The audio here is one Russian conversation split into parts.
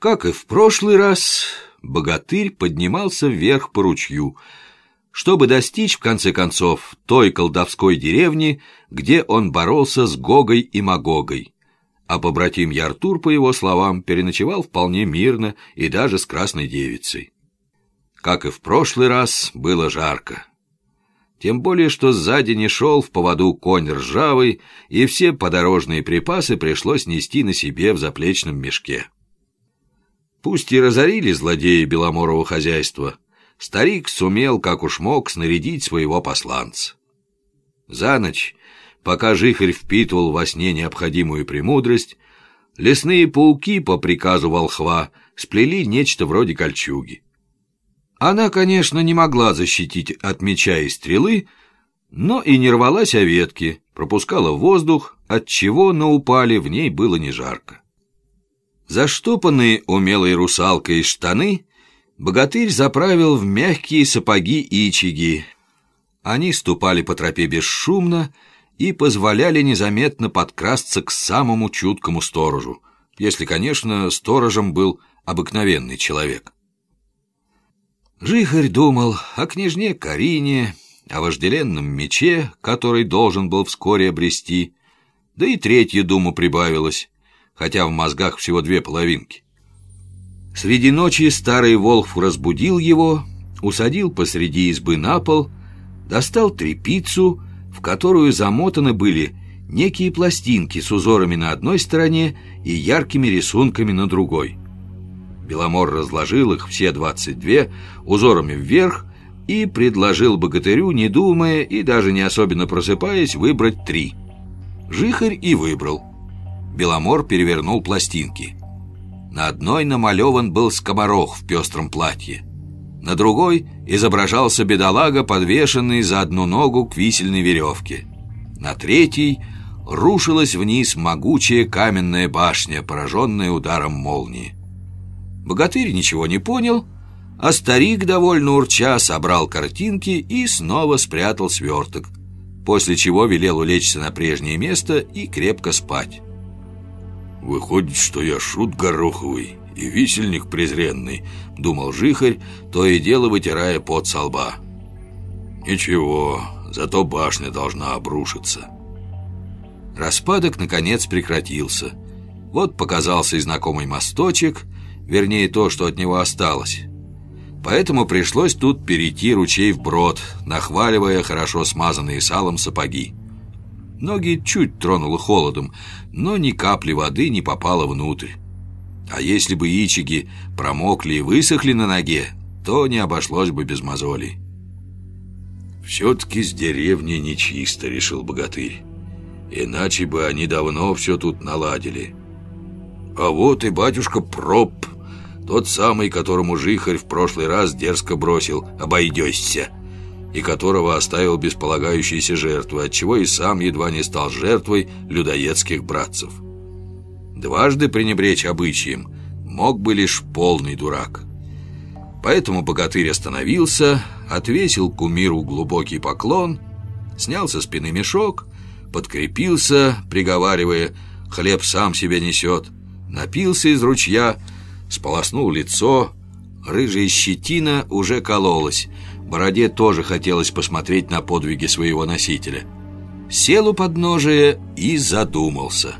Как и в прошлый раз, богатырь поднимался вверх по ручью, чтобы достичь, в конце концов, той колдовской деревни, где он боролся с Гогой и Магогой. А побратим Яртур, по его словам, переночевал вполне мирно и даже с красной девицей. Как и в прошлый раз, было жарко. Тем более, что сзади не шел в поводу конь ржавый, и все подорожные припасы пришлось нести на себе в заплечном мешке. Пусть и разорили злодеи Беломорова хозяйства, старик сумел, как уж мог, снарядить своего посланца. За ночь, пока жихарь впитывал во сне необходимую премудрость, лесные пауки по приказу волхва сплели нечто вроде кольчуги. Она, конечно, не могла защитить от меча и стрелы, но и не рвалась о ветки, пропускала воздух, отчего на упале в ней было не жарко. Заштопанные умелой русалкой штаны богатырь заправил в мягкие сапоги ичиги. Они ступали по тропе бесшумно и позволяли незаметно подкрасться к самому чуткому сторожу, если, конечно, сторожем был обыкновенный человек. Жихарь думал о княжне Карине, о вожделенном мече, который должен был вскоре обрести, да и третья дума прибавилась хотя в мозгах всего две половинки. Среди ночи старый Волхв разбудил его, усадил посреди избы на пол, достал трепицу, в которую замотаны были некие пластинки с узорами на одной стороне и яркими рисунками на другой. Беломор разложил их, все двадцать две, узорами вверх, и предложил богатырю, не думая и даже не особенно просыпаясь, выбрать три. Жихарь и выбрал. Беломор перевернул пластинки. На одной намалеван был скоморох в пестром платье. На другой изображался бедолага, подвешенный за одну ногу к висельной веревке. На третьей рушилась вниз могучая каменная башня, пораженная ударом молнии. Богатырь ничего не понял, а старик, довольно урча, собрал картинки и снова спрятал сверток, после чего велел улечься на прежнее место и крепко спать. «Выходит, что я шут гороховый и висельник презренный», — думал жихарь, то и дело вытирая пот со лба. «Ничего, зато башня должна обрушиться». Распадок, наконец, прекратился. Вот показался и знакомый мосточек, вернее, то, что от него осталось. Поэтому пришлось тут перейти ручей вброд, нахваливая хорошо смазанные салом сапоги. Ноги чуть тронуло холодом, но ни капли воды не попало внутрь. А если бы ичиги промокли и высохли на ноге, то не обошлось бы без мозолей. «Все-таки с деревни нечисто», — решил богатырь. «Иначе бы они давно все тут наладили». А вот и батюшка Проб, тот самый, которому жихарь в прошлый раз дерзко бросил «обойдешься» и которого оставил без полагающейся жертвы, отчего и сам едва не стал жертвой людоедских братцев. Дважды пренебречь обычаем мог бы лишь полный дурак. Поэтому богатырь остановился, отвесил кумиру глубокий поклон, снял со спины мешок, подкрепился, приговаривая «хлеб сам себя несет», напился из ручья, сполоснул лицо, рыжая щетина уже кололась – Бороде тоже хотелось посмотреть на подвиги своего носителя. Сел у подножия и задумался.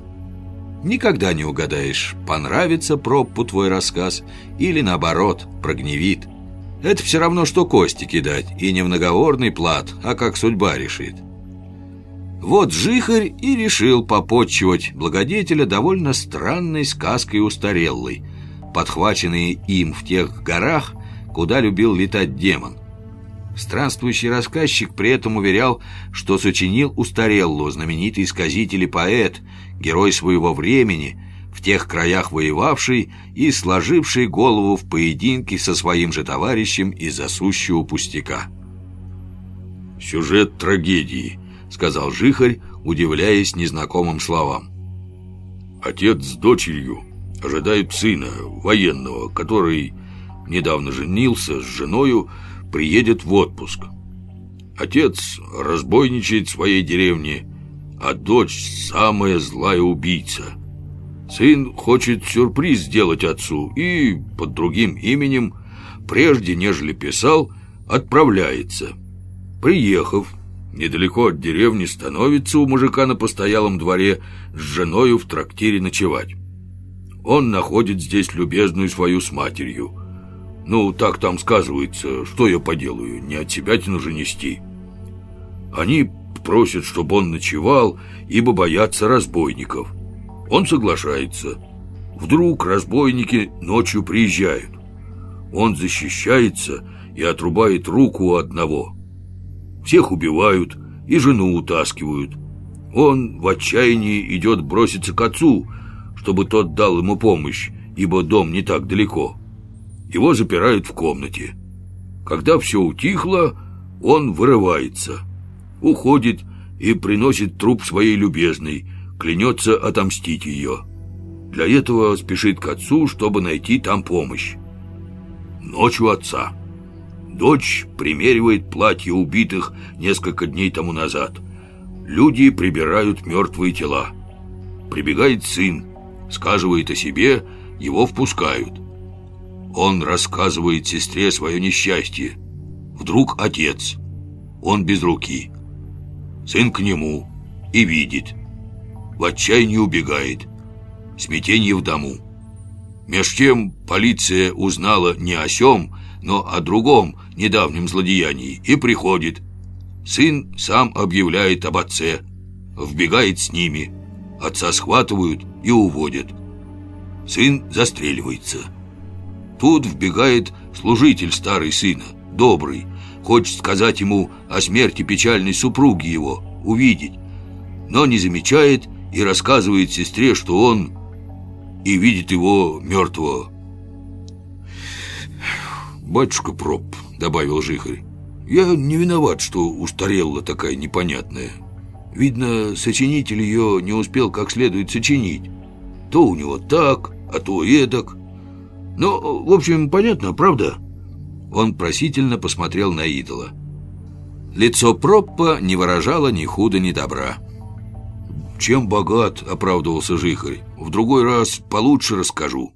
Никогда не угадаешь, понравится пропу твой рассказ или, наоборот, прогневит. Это все равно, что кости кидать, и не в наговорный плат, а как судьба решит. Вот Жихарь и решил попотчевать благодетеля довольно странной сказкой устарелой, подхваченной им в тех горах, куда любил летать демон. Странствующий рассказчик при этом уверял, что сочинил Устареллу, знаменитый сказитель и поэт, герой своего времени, в тех краях воевавший и сложивший голову в поединке со своим же товарищем из-за сущего пустяка. «Сюжет трагедии», — сказал Жихарь, удивляясь незнакомым словам. «Отец с дочерью ожидают сына, военного, который недавно женился с женою, приедет в отпуск. Отец разбойничает в своей деревне, а дочь самая злая убийца. Сын хочет сюрприз сделать отцу и под другим именем, прежде нежели писал, отправляется. Приехав, недалеко от деревни становится у мужика на постоялом дворе с женою в трактире ночевать. Он находит здесь любезную свою с матерью. Ну, так там сказывается, что я поделаю, не от себя тяну же нести. Они просят, чтобы он ночевал, ибо боятся разбойников. Он соглашается. Вдруг разбойники ночью приезжают. Он защищается и отрубает руку у одного. Всех убивают и жену утаскивают. Он в отчаянии идет броситься к отцу, чтобы тот дал ему помощь, ибо дом не так далеко. Его запирают в комнате. Когда все утихло, он вырывается, уходит и приносит труп своей любезной, клянется отомстить ее. Для этого спешит к отцу, чтобы найти там помощь. Ночь у отца. Дочь примеривает платье убитых несколько дней тому назад. Люди прибирают мертвые тела. Прибегает сын, сказывает о себе, его впускают. Он рассказывает сестре свое несчастье. Вдруг отец. Он без руки. Сын к нему и видит. В отчаянии убегает. Смятение в дому. Меж тем полиция узнала не о сем, но о другом недавнем злодеянии и приходит. Сын сам объявляет об отце, вбегает с ними. Отца схватывают и уводят. Сын застреливается. Тут вбегает служитель старый сына, добрый, хочет сказать ему о смерти печальной супруги его, увидеть, но не замечает и рассказывает сестре, что он и видит его мертвого. «Батюшка Проб», — добавил Жихарь, — «я не виноват, что устарела такая непонятная. Видно, сочинитель ее не успел как следует сочинить. То у него так, а то эдак. Ну, в общем, понятно, правда?» Он просительно посмотрел на идола. Лицо Проппа не выражало ни худа, ни добра. «Чем богат?» — оправдывался Жихарь. «В другой раз получше расскажу».